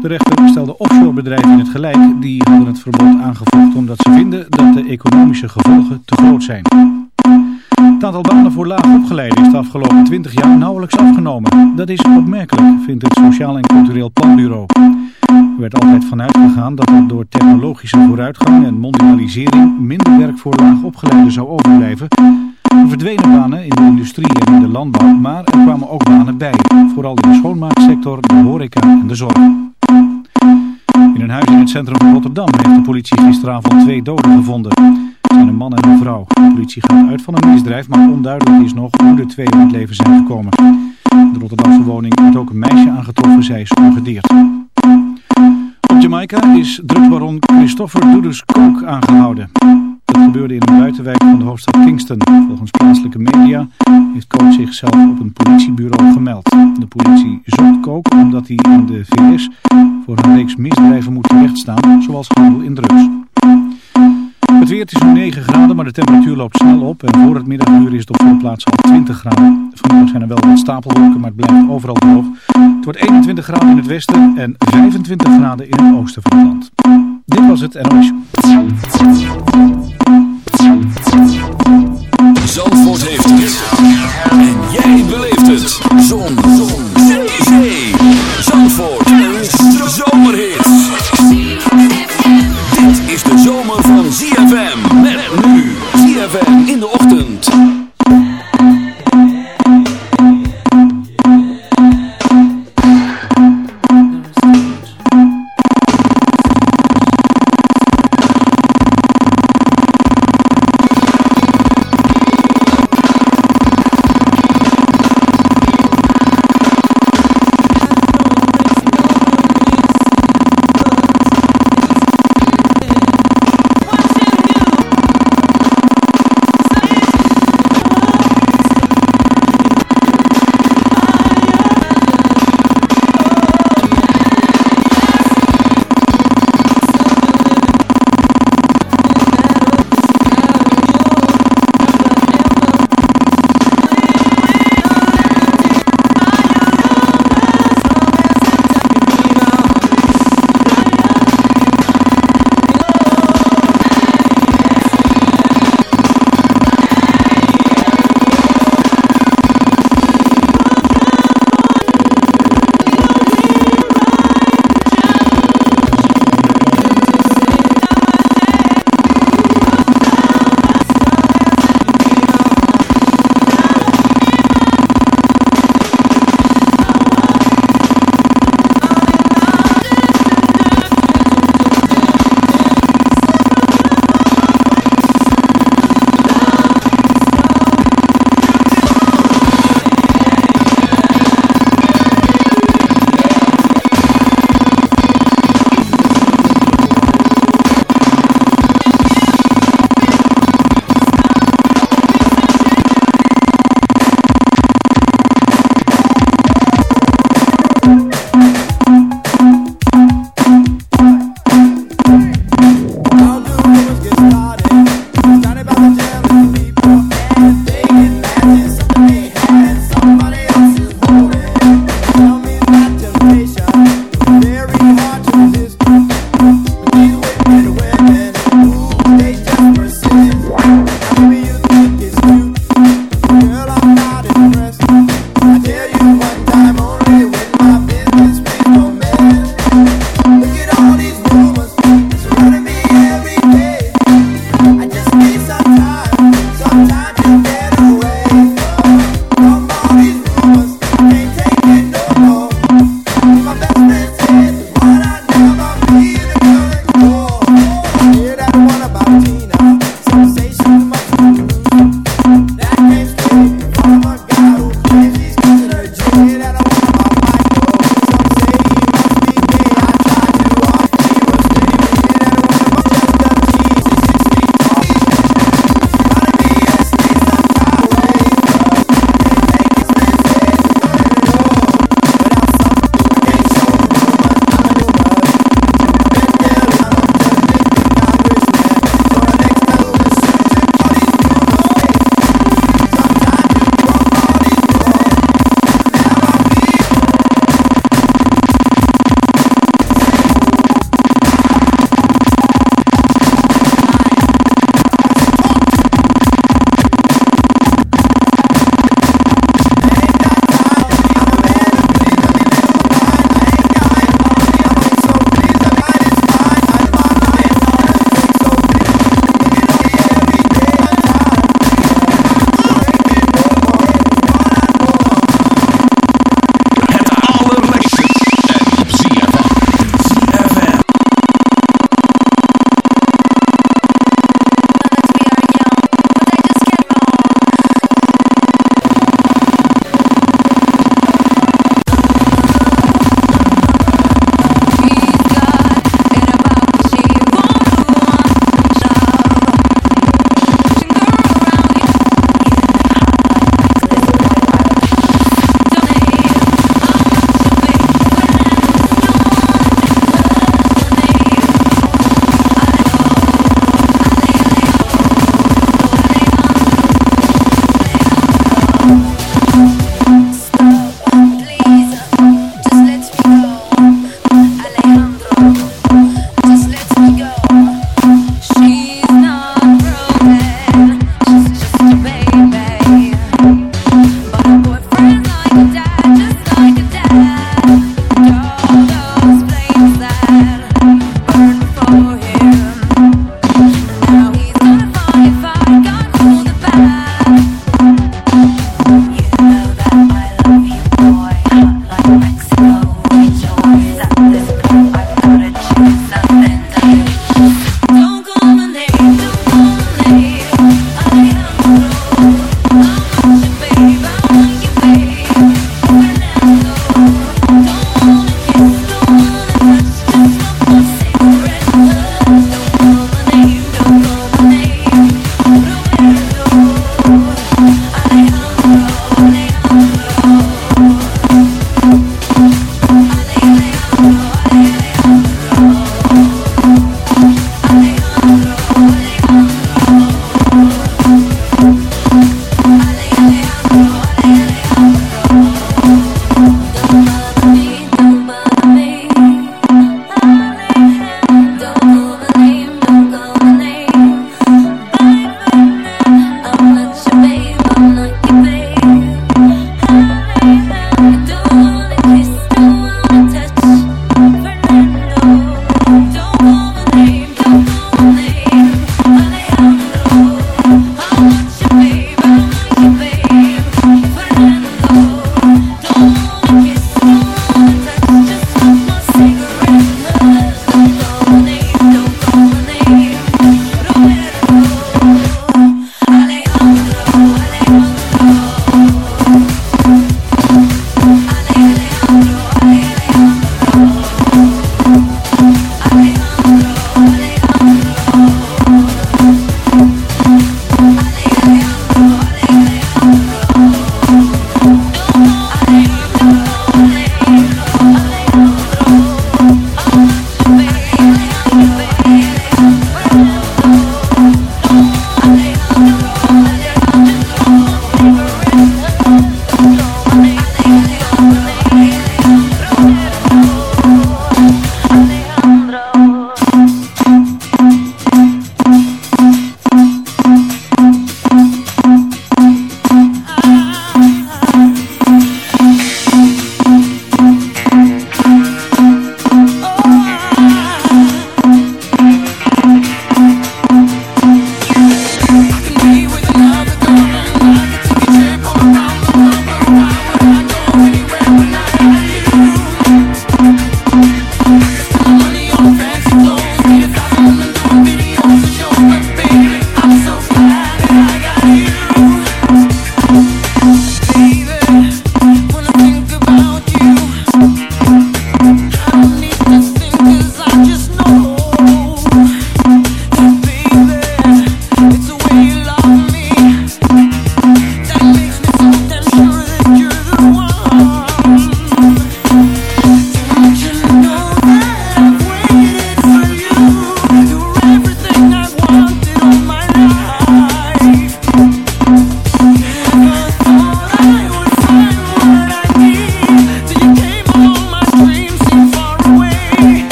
De rechter stelde offshorebedrijven in het gelijk. Die hadden het verbod aangevoegd omdat ze vinden dat de economische gevolgen te groot zijn. Het aantal banen voor laag opgeleiden is de afgelopen 20 jaar nauwelijks afgenomen. Dat is opmerkelijk, vindt het Sociaal en Cultureel Planbureau. Er werd altijd vanuit gegaan dat er door technologische vooruitgang en mondialisering minder werk voor laag opgeleiden zou overblijven. Er verdwenen banen in de industrie en in de landbouw, maar er kwamen ook banen bij. Vooral in de schoonmaaksector, de horeca en de zorg. In een huis in het centrum van Rotterdam heeft de politie gisteravond twee doden gevonden. Het zijn een man en een vrouw. De politie gaat uit van een misdrijf, maar onduidelijk is nog hoe de twee om het leven zijn gekomen. In de Rotterdamse woning wordt ook een meisje aangetroffen, zij is ongedeerd. Op Jamaica is drugsbaron Christopher Dudus Coke aangehouden. Dat gebeurde in een buitenwijk van de hoofdstad Kingston. Volgens plaatselijke media heeft Coke zichzelf op een politiebureau gemeld. De politie zocht Coke omdat hij in de VS voor een reeks misdrijven moet terechtstaan, zoals handel in drugs. Het weer is nu 9 graden, maar de temperatuur loopt snel op. En voor het middaguur is het op veel plaatsen al 20 graden. Vanmiddag zijn er wel wat stapelwolken, maar het blijft overal droog. Het wordt 21 graden in het westen en 25 graden in het oosten van het land. Dit was het NOS. Zandvoort heeft het. En jij beleeft het.